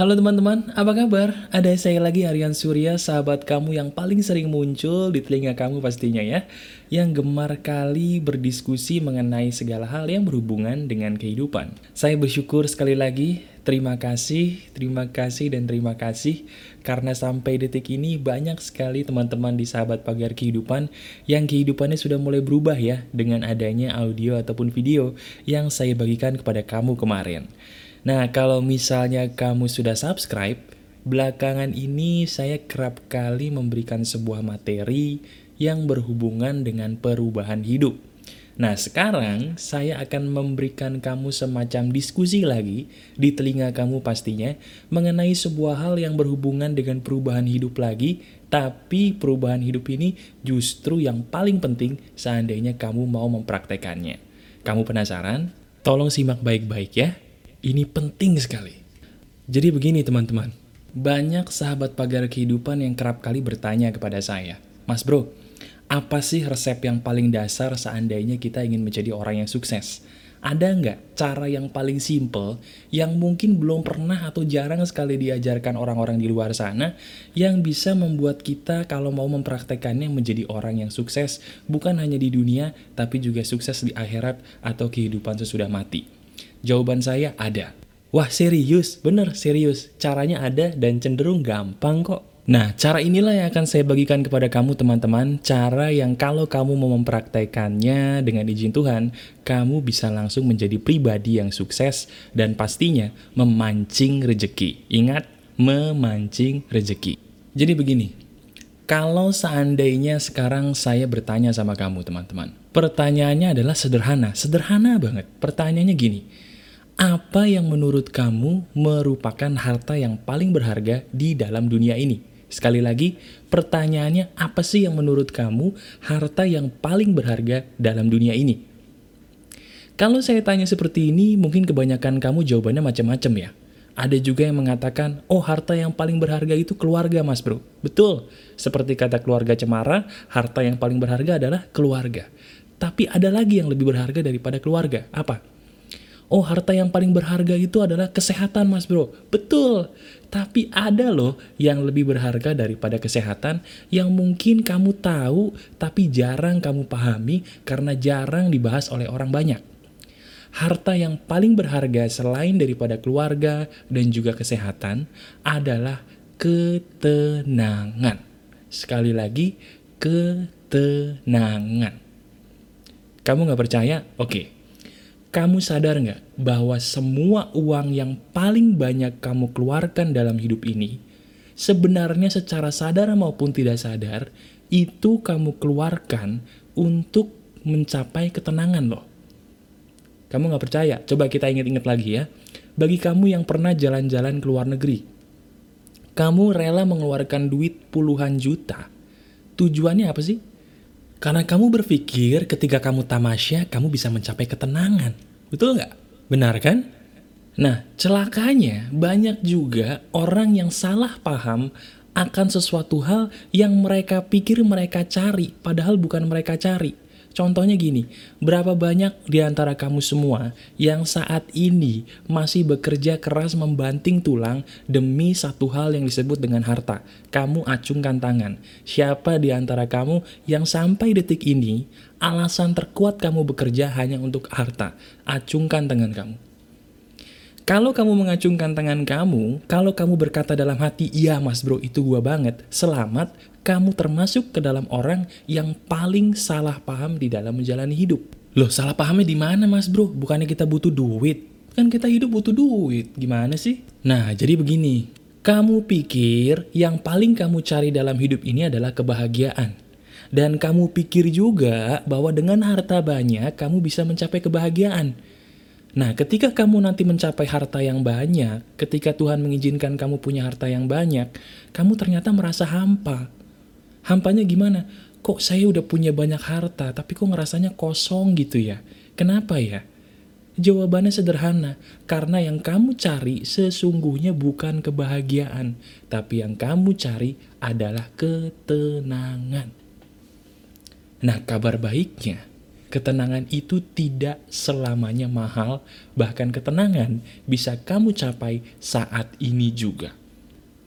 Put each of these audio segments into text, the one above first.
Halo teman-teman, apa kabar? Ada saya lagi Aryan Surya, sahabat kamu yang paling sering muncul di telinga kamu pastinya ya. Yang gemar kali berdiskusi mengenai segala hal yang berhubungan dengan kehidupan. Saya bersyukur sekali lagi, terima kasih, terima kasih, dan terima kasih. Karena sampai detik ini banyak sekali teman-teman di sahabat pagar kehidupan Yang kehidupannya sudah mulai berubah ya Dengan adanya audio ataupun video yang saya bagikan kepada kamu kemarin Nah, kalau misalnya kamu sudah subscribe, belakangan ini saya kerap kali memberikan sebuah materi yang berhubungan dengan perubahan hidup. Nah, sekarang saya akan memberikan kamu semacam diskusi lagi di telinga kamu pastinya mengenai sebuah hal yang berhubungan dengan perubahan hidup lagi, tapi perubahan hidup ini justru yang paling penting seandainya kamu mau mempraktekannya. Kamu penasaran? Tolong simak baik-baik ya. Ini penting sekali. Jadi begini teman-teman, banyak sahabat pagar kehidupan yang kerap kali bertanya kepada saya, Mas bro, apa sih resep yang paling dasar seandainya kita ingin menjadi orang yang sukses? Ada nggak cara yang paling simple yang mungkin belum pernah atau jarang sekali diajarkan orang-orang di luar sana yang bisa membuat kita kalau mau mempraktekannya menjadi orang yang sukses bukan hanya di dunia tapi juga sukses di akhirat atau kehidupan sesudah mati? Jawaban saya ada. Wah serius, bener serius. Caranya ada dan cenderung gampang kok. Nah, cara inilah yang akan saya bagikan kepada kamu teman-teman. Cara yang kalau kamu mau mempraktekannya dengan izin Tuhan, kamu bisa langsung menjadi pribadi yang sukses dan pastinya memancing rejeki. Ingat, memancing rejeki. Jadi begini, kalau seandainya sekarang saya bertanya sama kamu teman-teman, pertanyaannya adalah sederhana, sederhana banget. Pertanyaannya gini, apa yang menurut kamu merupakan harta yang paling berharga di dalam dunia ini? Sekali lagi, pertanyaannya apa sih yang menurut kamu harta yang paling berharga dalam dunia ini? Kalau saya tanya seperti ini, mungkin kebanyakan kamu jawabannya macam-macam ya. Ada juga yang mengatakan, oh harta yang paling berharga itu keluarga mas bro. Betul, seperti kata keluarga cemara, harta yang paling berharga adalah keluarga. Tapi ada lagi yang lebih berharga daripada keluarga. Apa? Oh harta yang paling berharga itu adalah kesehatan mas bro. Betul, tapi ada loh yang lebih berharga daripada kesehatan yang mungkin kamu tahu tapi jarang kamu pahami karena jarang dibahas oleh orang banyak. Harta yang paling berharga selain daripada keluarga dan juga kesehatan adalah ketenangan. Sekali lagi, ketenangan. Kamu nggak percaya? Oke, okay kamu sadar nggak bahwa semua uang yang paling banyak kamu keluarkan dalam hidup ini, sebenarnya secara sadar maupun tidak sadar, itu kamu keluarkan untuk mencapai ketenangan loh. Kamu nggak percaya? Coba kita ingat-ingat lagi ya. Bagi kamu yang pernah jalan-jalan ke luar negeri, kamu rela mengeluarkan duit puluhan juta. Tujuannya apa sih? Karena kamu berpikir ketika kamu tamasya, kamu bisa mencapai ketenangan. Betul nggak? Benar kan? Nah, celakanya banyak juga orang yang salah paham akan sesuatu hal yang mereka pikir mereka cari, padahal bukan mereka cari. Contohnya gini, berapa banyak di antara kamu semua yang saat ini masih bekerja keras membanting tulang demi satu hal yang disebut dengan harta? Kamu acungkan tangan. Siapa di antara kamu yang sampai detik ini alasan terkuat kamu bekerja hanya untuk harta? Acungkan tangan kamu. Kalau kamu mengacungkan tangan kamu, kalau kamu berkata dalam hati, iya mas bro itu gua banget, selamat, kamu termasuk ke dalam orang yang paling salah paham di dalam menjalani hidup. Loh salah pahamnya di mana mas bro? Bukannya kita butuh duit? Kan kita hidup butuh duit, gimana sih? Nah jadi begini, kamu pikir yang paling kamu cari dalam hidup ini adalah kebahagiaan. Dan kamu pikir juga bahwa dengan harta banyak kamu bisa mencapai kebahagiaan. Nah, ketika kamu nanti mencapai harta yang banyak, ketika Tuhan mengizinkan kamu punya harta yang banyak, kamu ternyata merasa hampa. Hampanya gimana? Kok saya udah punya banyak harta, tapi kok ngerasanya kosong gitu ya? Kenapa ya? Jawabannya sederhana, karena yang kamu cari sesungguhnya bukan kebahagiaan, tapi yang kamu cari adalah ketenangan. Nah, kabar baiknya, Ketenangan itu tidak selamanya mahal, bahkan ketenangan bisa kamu capai saat ini juga.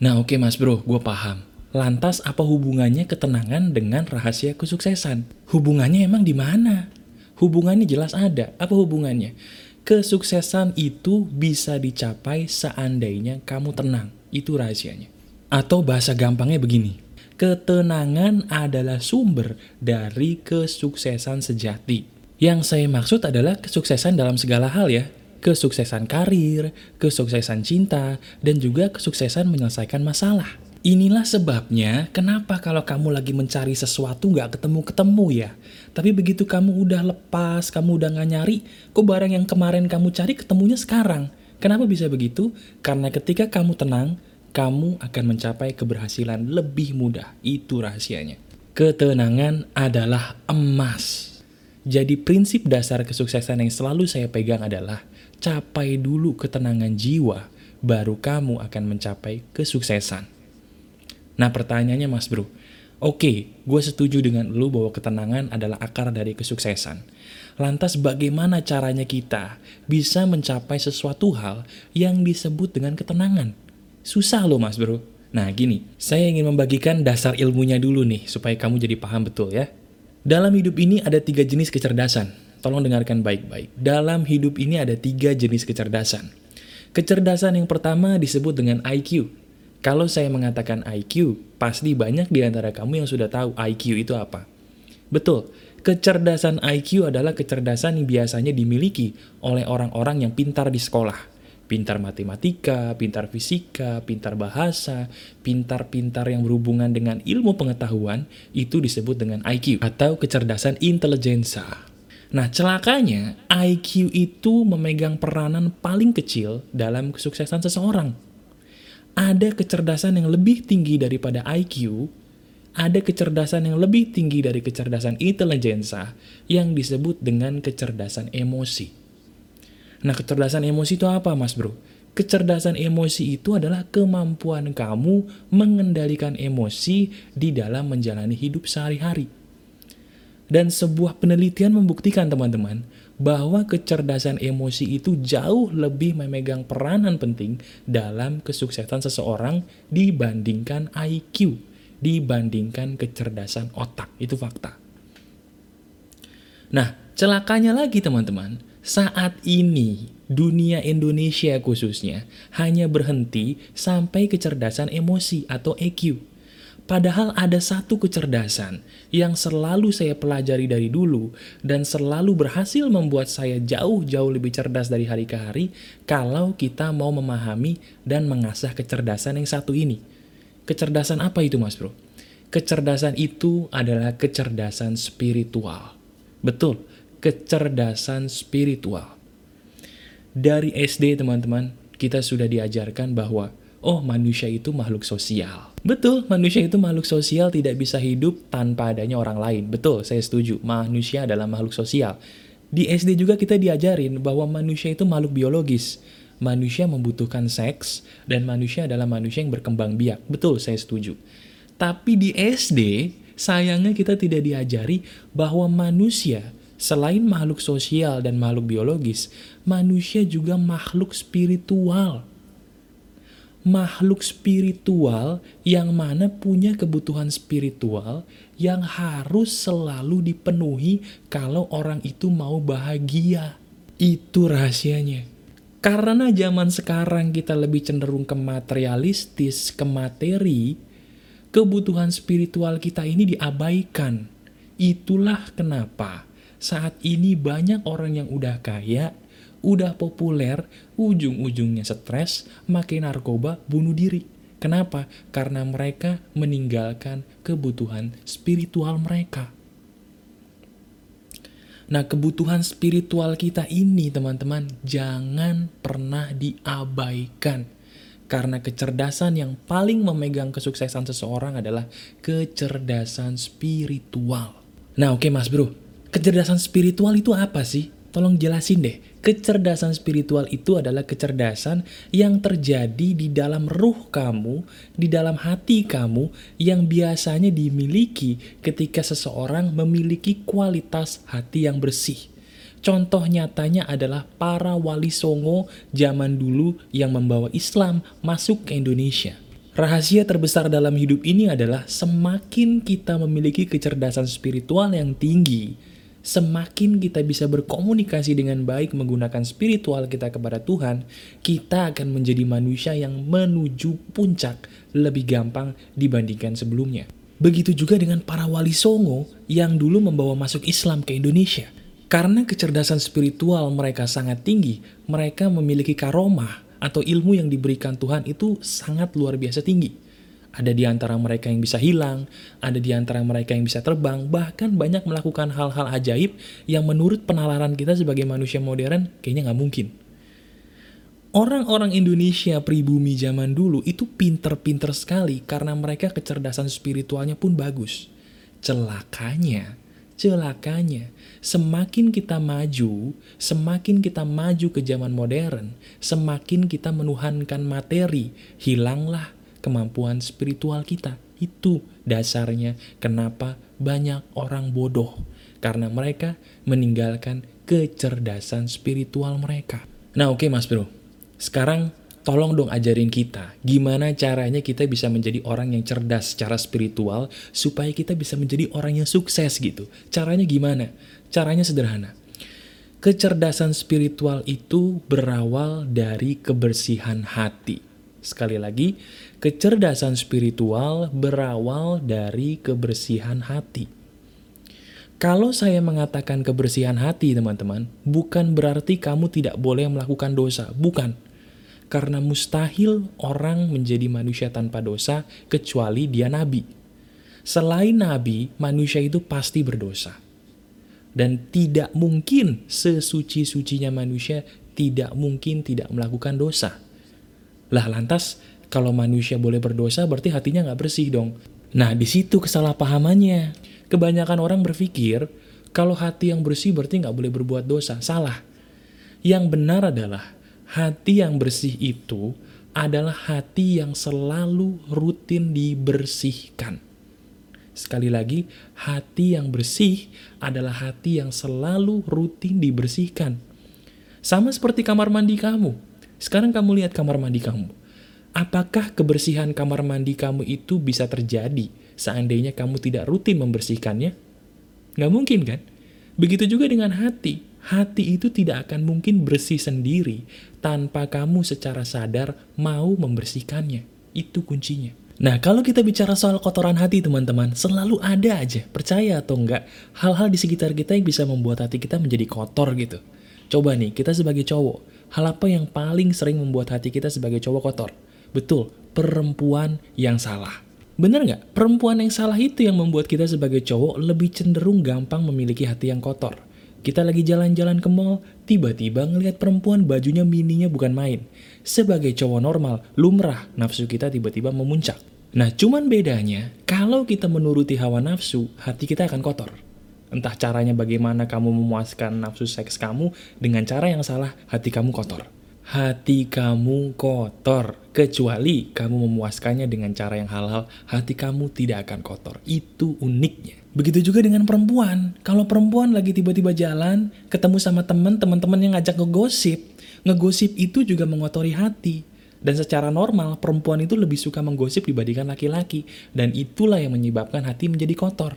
Nah oke mas bro, gue paham. Lantas apa hubungannya ketenangan dengan rahasia kesuksesan? Hubungannya emang di mana? Hubungannya jelas ada. Apa hubungannya? Kesuksesan itu bisa dicapai seandainya kamu tenang. Itu rahasianya. Atau bahasa gampangnya begini. Ketenangan adalah sumber dari kesuksesan sejati. Yang saya maksud adalah kesuksesan dalam segala hal ya. Kesuksesan karir, kesuksesan cinta, dan juga kesuksesan menyelesaikan masalah. Inilah sebabnya kenapa kalau kamu lagi mencari sesuatu nggak ketemu-ketemu ya. Tapi begitu kamu udah lepas, kamu udah nggak nyari, kok barang yang kemarin kamu cari ketemunya sekarang. Kenapa bisa begitu? Karena ketika kamu tenang, kamu akan mencapai keberhasilan lebih mudah. Itu rahasianya. Ketenangan adalah emas. Jadi prinsip dasar kesuksesan yang selalu saya pegang adalah capai dulu ketenangan jiwa, baru kamu akan mencapai kesuksesan. Nah pertanyaannya mas bro, oke gue setuju dengan lu bahwa ketenangan adalah akar dari kesuksesan. Lantas bagaimana caranya kita bisa mencapai sesuatu hal yang disebut dengan ketenangan? Susah loh mas bro. Nah gini, saya ingin membagikan dasar ilmunya dulu nih, supaya kamu jadi paham betul ya. Dalam hidup ini ada tiga jenis kecerdasan. Tolong dengarkan baik-baik. Dalam hidup ini ada tiga jenis kecerdasan. Kecerdasan yang pertama disebut dengan IQ. Kalau saya mengatakan IQ, pasti banyak di antara kamu yang sudah tahu IQ itu apa. Betul, kecerdasan IQ adalah kecerdasan yang biasanya dimiliki oleh orang-orang yang pintar di sekolah pintar matematika, pintar fisika, pintar bahasa, pintar-pintar yang berhubungan dengan ilmu pengetahuan, itu disebut dengan IQ atau kecerdasan intelijensa. Nah, celakanya IQ itu memegang peranan paling kecil dalam kesuksesan seseorang. Ada kecerdasan yang lebih tinggi daripada IQ, ada kecerdasan yang lebih tinggi dari kecerdasan intelijensa yang disebut dengan kecerdasan emosi. Nah, kecerdasan emosi itu apa, Mas Bro? Kecerdasan emosi itu adalah kemampuan kamu mengendalikan emosi di dalam menjalani hidup sehari-hari. Dan sebuah penelitian membuktikan, teman-teman, bahwa kecerdasan emosi itu jauh lebih memegang peranan penting dalam kesuksesan seseorang dibandingkan IQ, dibandingkan kecerdasan otak. Itu fakta. Nah, celakanya lagi, teman-teman saat ini, dunia Indonesia khususnya hanya berhenti sampai kecerdasan emosi atau EQ. Padahal ada satu kecerdasan yang selalu saya pelajari dari dulu dan selalu berhasil membuat saya jauh-jauh lebih cerdas dari hari ke hari kalau kita mau memahami dan mengasah kecerdasan yang satu ini. Kecerdasan apa itu mas bro? Kecerdasan itu adalah kecerdasan spiritual. Betul, kecerdasan spiritual. Dari SD teman-teman, kita sudah diajarkan bahwa oh manusia itu makhluk sosial. Betul, manusia itu makhluk sosial tidak bisa hidup tanpa adanya orang lain. Betul, saya setuju. Manusia adalah makhluk sosial. Di SD juga kita diajarin bahwa manusia itu makhluk biologis. Manusia membutuhkan seks dan manusia adalah manusia yang berkembang biak. Betul, saya setuju. Tapi di SD, sayangnya kita tidak diajari bahwa manusia Selain makhluk sosial dan makhluk biologis, manusia juga makhluk spiritual. Makhluk spiritual yang mana punya kebutuhan spiritual yang harus selalu dipenuhi kalau orang itu mau bahagia. Itu rahasianya. Karena zaman sekarang kita lebih cenderung ke materialistis, ke materi, kebutuhan spiritual kita ini diabaikan. Itulah kenapa saat ini banyak orang yang udah kaya, udah populer, ujung-ujungnya stres, makin narkoba, bunuh diri. Kenapa? Karena mereka meninggalkan kebutuhan spiritual mereka. Nah, kebutuhan spiritual kita ini, teman-teman, jangan pernah diabaikan. Karena kecerdasan yang paling memegang kesuksesan seseorang adalah kecerdasan spiritual. Nah, oke okay, Mas Bro, Kecerdasan spiritual itu apa sih? Tolong jelasin deh. Kecerdasan spiritual itu adalah kecerdasan yang terjadi di dalam ruh kamu, di dalam hati kamu, yang biasanya dimiliki ketika seseorang memiliki kualitas hati yang bersih. Contoh nyatanya adalah para wali songo zaman dulu yang membawa Islam masuk ke Indonesia. Rahasia terbesar dalam hidup ini adalah semakin kita memiliki kecerdasan spiritual yang tinggi, semakin kita bisa berkomunikasi dengan baik menggunakan spiritual kita kepada Tuhan, kita akan menjadi manusia yang menuju puncak lebih gampang dibandingkan sebelumnya. Begitu juga dengan para wali songo yang dulu membawa masuk Islam ke Indonesia. Karena kecerdasan spiritual mereka sangat tinggi, mereka memiliki karomah atau ilmu yang diberikan Tuhan itu sangat luar biasa tinggi. Ada di antara mereka yang bisa hilang, ada di antara mereka yang bisa terbang, bahkan banyak melakukan hal-hal ajaib yang menurut penalaran kita sebagai manusia modern kayaknya nggak mungkin. Orang-orang Indonesia pribumi zaman dulu itu pinter-pinter sekali karena mereka kecerdasan spiritualnya pun bagus. Celakanya, Celakanya, semakin kita maju, semakin kita maju ke zaman modern, semakin kita menuhankan materi, hilanglah kemampuan spiritual kita. Itu dasarnya kenapa banyak orang bodoh, karena mereka meninggalkan kecerdasan spiritual mereka. Nah oke okay, mas bro, sekarang tolong dong ajarin kita gimana caranya kita bisa menjadi orang yang cerdas secara spiritual supaya kita bisa menjadi orang yang sukses gitu. Caranya gimana? Caranya sederhana. Kecerdasan spiritual itu berawal dari kebersihan hati. Sekali lagi, kecerdasan spiritual berawal dari kebersihan hati. Kalau saya mengatakan kebersihan hati, teman-teman, bukan berarti kamu tidak boleh melakukan dosa. Bukan karena mustahil orang menjadi manusia tanpa dosa kecuali dia nabi. Selain nabi, manusia itu pasti berdosa. Dan tidak mungkin sesuci-sucinya manusia tidak mungkin tidak melakukan dosa. Lah lantas, kalau manusia boleh berdosa berarti hatinya nggak bersih dong. Nah di situ kesalahpahamannya. Kebanyakan orang berpikir kalau hati yang bersih berarti nggak boleh berbuat dosa. Salah. Yang benar adalah Hati yang bersih itu adalah hati yang selalu rutin dibersihkan. Sekali lagi, hati yang bersih adalah hati yang selalu rutin dibersihkan. Sama seperti kamar mandi kamu. Sekarang kamu lihat kamar mandi kamu. Apakah kebersihan kamar mandi kamu itu bisa terjadi seandainya kamu tidak rutin membersihkannya? Nggak mungkin kan? Begitu juga dengan hati hati itu tidak akan mungkin bersih sendiri tanpa kamu secara sadar mau membersihkannya. Itu kuncinya. Nah, kalau kita bicara soal kotoran hati, teman-teman, selalu ada aja, percaya atau enggak, hal-hal di sekitar kita yang bisa membuat hati kita menjadi kotor gitu. Coba nih, kita sebagai cowok, hal apa yang paling sering membuat hati kita sebagai cowok kotor? Betul, perempuan yang salah. Bener nggak? Perempuan yang salah itu yang membuat kita sebagai cowok lebih cenderung gampang memiliki hati yang kotor. Kita lagi jalan-jalan ke mall, tiba-tiba ngelihat perempuan bajunya mininya bukan main. Sebagai cowok normal, lumrah nafsu kita tiba-tiba memuncak. Nah, cuman bedanya, kalau kita menuruti hawa nafsu, hati kita akan kotor. Entah caranya bagaimana kamu memuaskan nafsu seks kamu, dengan cara yang salah, hati kamu kotor. Hati kamu kotor, kecuali kamu memuaskannya dengan cara yang halal, hati kamu tidak akan kotor. Itu uniknya. Begitu juga dengan perempuan. Kalau perempuan lagi tiba-tiba jalan, ketemu sama teman, teman-teman yang ngajak ngegosip, ngegosip itu juga mengotori hati. Dan secara normal, perempuan itu lebih suka menggosip dibandingkan laki-laki. Dan itulah yang menyebabkan hati menjadi kotor.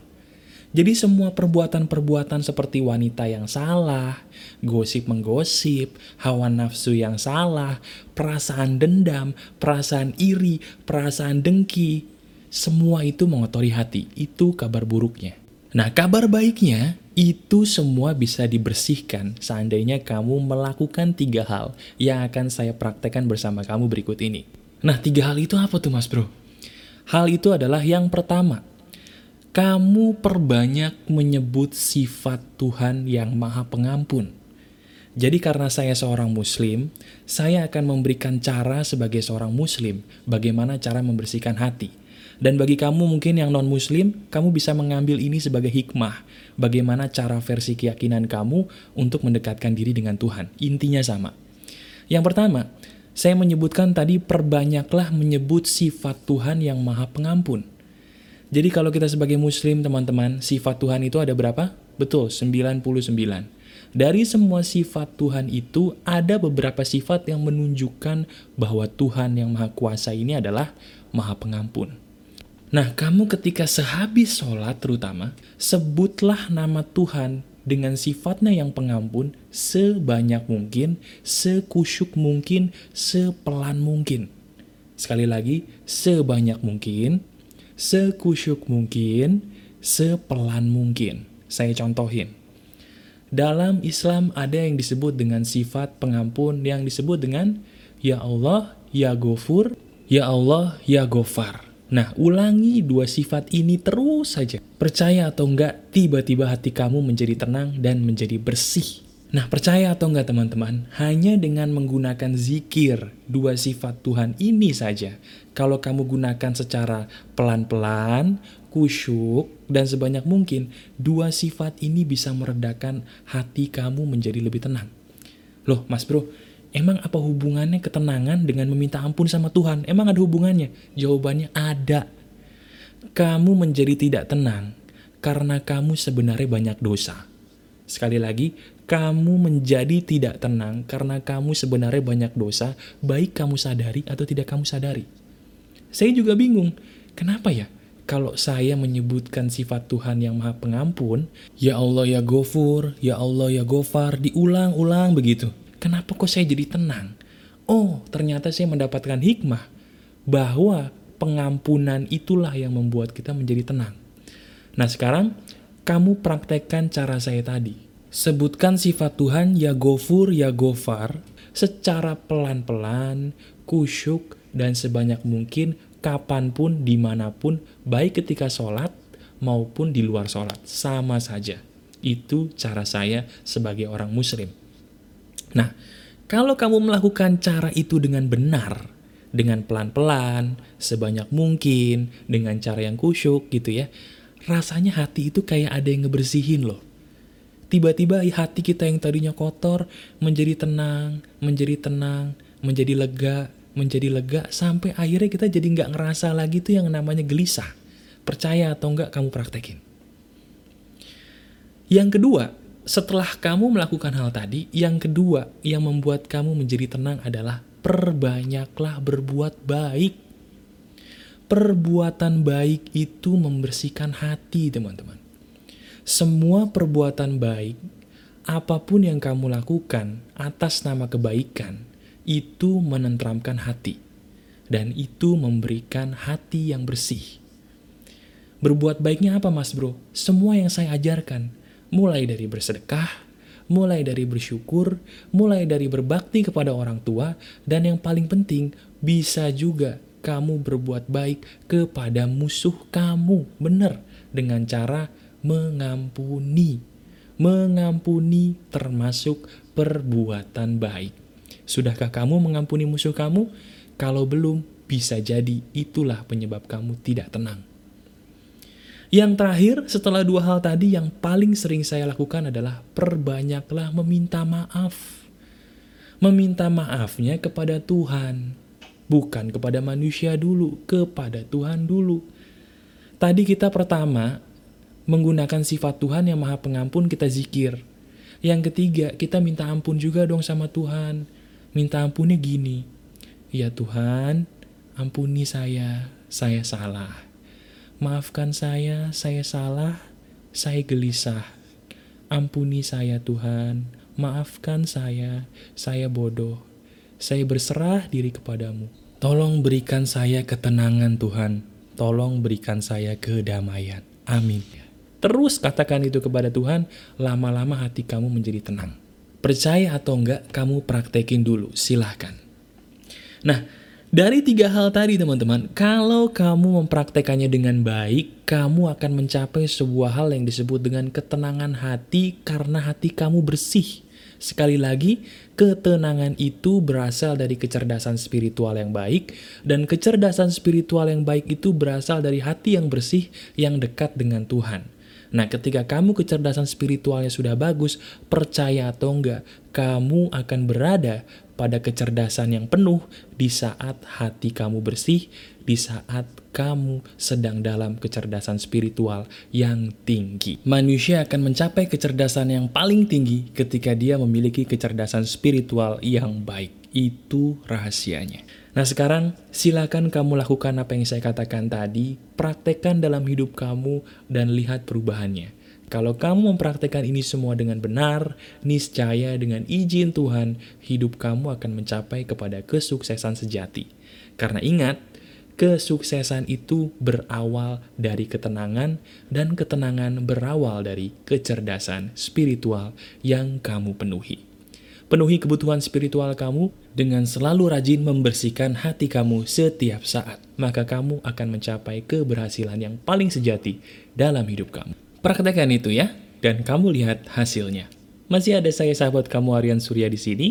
Jadi semua perbuatan-perbuatan seperti wanita yang salah, gosip menggosip, hawa nafsu yang salah, perasaan dendam, perasaan iri, perasaan dengki, semua itu mengotori hati. Itu kabar buruknya. Nah, kabar baiknya itu semua bisa dibersihkan seandainya kamu melakukan tiga hal yang akan saya praktekkan bersama kamu berikut ini. Nah, tiga hal itu apa tuh mas bro? Hal itu adalah yang pertama, kamu perbanyak menyebut sifat Tuhan yang maha pengampun. Jadi karena saya seorang muslim, saya akan memberikan cara sebagai seorang muslim bagaimana cara membersihkan hati Dan bagi kamu mungkin yang non-muslim, kamu bisa mengambil ini sebagai hikmah. Bagaimana cara versi keyakinan kamu untuk mendekatkan diri dengan Tuhan. Intinya sama. Yang pertama, saya menyebutkan tadi perbanyaklah menyebut sifat Tuhan yang maha pengampun. Jadi kalau kita sebagai muslim teman-teman, sifat Tuhan itu ada berapa? Betul, 99. Dari semua sifat Tuhan itu, ada beberapa sifat yang menunjukkan bahwa Tuhan yang Maha Kuasa ini adalah Maha Pengampun. Nah, kamu ketika sehabis sholat terutama, sebutlah nama Tuhan dengan sifatnya yang pengampun sebanyak mungkin, sekusyuk mungkin, sepelan mungkin. Sekali lagi, sebanyak mungkin, sekusyuk mungkin, sepelan mungkin. Saya contohin. Dalam Islam ada yang disebut dengan sifat pengampun yang disebut dengan Ya Allah, Ya Gofur, Ya Allah, Ya Gofar. Nah, ulangi dua sifat ini terus saja. Percaya atau enggak, tiba-tiba hati kamu menjadi tenang dan menjadi bersih. Nah, percaya atau enggak teman-teman, hanya dengan menggunakan zikir dua sifat Tuhan ini saja. Kalau kamu gunakan secara pelan-pelan, kusyuk, dan sebanyak mungkin, dua sifat ini bisa meredakan hati kamu menjadi lebih tenang. Loh, mas bro, Emang apa hubungannya ketenangan dengan meminta ampun sama Tuhan? Emang ada hubungannya? Jawabannya ada. Kamu menjadi tidak tenang karena kamu sebenarnya banyak dosa. Sekali lagi, kamu menjadi tidak tenang karena kamu sebenarnya banyak dosa, baik kamu sadari atau tidak kamu sadari. Saya juga bingung, kenapa ya? Kalau saya menyebutkan sifat Tuhan yang maha pengampun, ya Allah ya Gofur, ya Allah ya Gofar, diulang-ulang begitu. Kenapa kok saya jadi tenang? Oh, ternyata saya mendapatkan hikmah bahwa pengampunan itulah yang membuat kita menjadi tenang. Nah sekarang, kamu praktekkan cara saya tadi. Sebutkan sifat Tuhan ya gofur ya gofar secara pelan-pelan, kusyuk, dan sebanyak mungkin kapan pun, di mana pun, baik ketika sholat maupun di luar sholat. Sama saja. Itu cara saya sebagai orang muslim. Nah, kalau kamu melakukan cara itu dengan benar, dengan pelan-pelan, sebanyak mungkin, dengan cara yang kusyuk gitu ya, rasanya hati itu kayak ada yang ngebersihin loh. Tiba-tiba hati kita yang tadinya kotor menjadi tenang, menjadi tenang, menjadi lega, menjadi lega, sampai akhirnya kita jadi nggak ngerasa lagi tuh yang namanya gelisah. Percaya atau enggak kamu praktekin. Yang kedua, setelah kamu melakukan hal tadi, yang kedua yang membuat kamu menjadi tenang adalah perbanyaklah berbuat baik. Perbuatan baik itu membersihkan hati, teman-teman. Semua perbuatan baik, apa pun yang kamu lakukan atas nama kebaikan, itu menentramkan hati. Dan itu memberikan hati yang bersih. Berbuat baiknya apa mas bro? Semua yang saya ajarkan mulai dari bersedekah, mulai dari bersyukur, mulai dari berbakti kepada orang tua, dan yang paling penting, bisa juga kamu berbuat baik kepada musuh kamu. Benar, dengan cara mengampuni. Mengampuni termasuk perbuatan baik. Sudahkah kamu mengampuni musuh kamu? Kalau belum, bisa jadi itulah penyebab kamu tidak tenang. Yang terakhir, setelah dua hal tadi yang paling sering saya lakukan adalah perbanyaklah meminta maaf. Meminta maafnya kepada Tuhan, bukan kepada manusia dulu, kepada Tuhan dulu. Tadi kita pertama menggunakan sifat Tuhan yang maha pengampun kita zikir. Yang ketiga, kita minta ampun juga dong sama Tuhan. Minta ampunnya gini, Ya Tuhan, ampuni saya, saya salah. Maafkan saya, saya salah, saya gelisah. Ampuni saya Tuhan, maafkan saya, saya bodoh. Saya berserah diri kepadamu. Tolong berikan saya ketenangan Tuhan. Tolong berikan saya kedamaian. Amin. Terus katakan itu kepada Tuhan, lama-lama hati kamu menjadi tenang. Percaya atau enggak, kamu praktekin dulu, silahkan. Nah, Dari tiga hal tadi teman-teman, kalau kamu mempraktekannya dengan baik, kamu akan mencapai sebuah hal yang disebut dengan ketenangan hati karena hati kamu bersih. Sekali lagi, ketenangan itu berasal dari kecerdasan spiritual yang baik, dan kecerdasan spiritual yang baik itu berasal dari hati yang bersih yang dekat dengan Tuhan. Nah, ketika kamu kecerdasan spiritualnya sudah bagus, percaya atau enggak, kamu akan berada pada kecerdasan yang penuh di saat hati kamu bersih, di saat kamu sedang dalam kecerdasan spiritual yang tinggi. Manusia akan mencapai kecerdasan yang paling tinggi ketika dia memiliki kecerdasan spiritual yang baik. Itu rahasianya. Nah sekarang silakan kamu lakukan apa yang saya katakan tadi, praktekkan dalam hidup kamu dan lihat perubahannya. Kalau kamu mempraktekkan ini semua dengan benar, niscaya dengan izin Tuhan, hidup kamu akan mencapai kepada kesuksesan sejati. Karena ingat, kesuksesan itu berawal dari ketenangan, dan ketenangan berawal dari kecerdasan spiritual yang kamu penuhi. Penuhi kebutuhan spiritual kamu dengan selalu rajin membersihkan hati kamu setiap saat, maka kamu akan mencapai keberhasilan yang paling sejati dalam hidup kamu. Praktekkan itu ya, dan kamu lihat hasilnya. Masih ada saya sahabat kamu Aryan Surya di sini.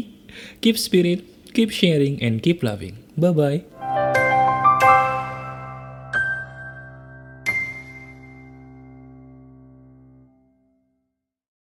Keep spirit, keep sharing, and keep loving. Bye-bye.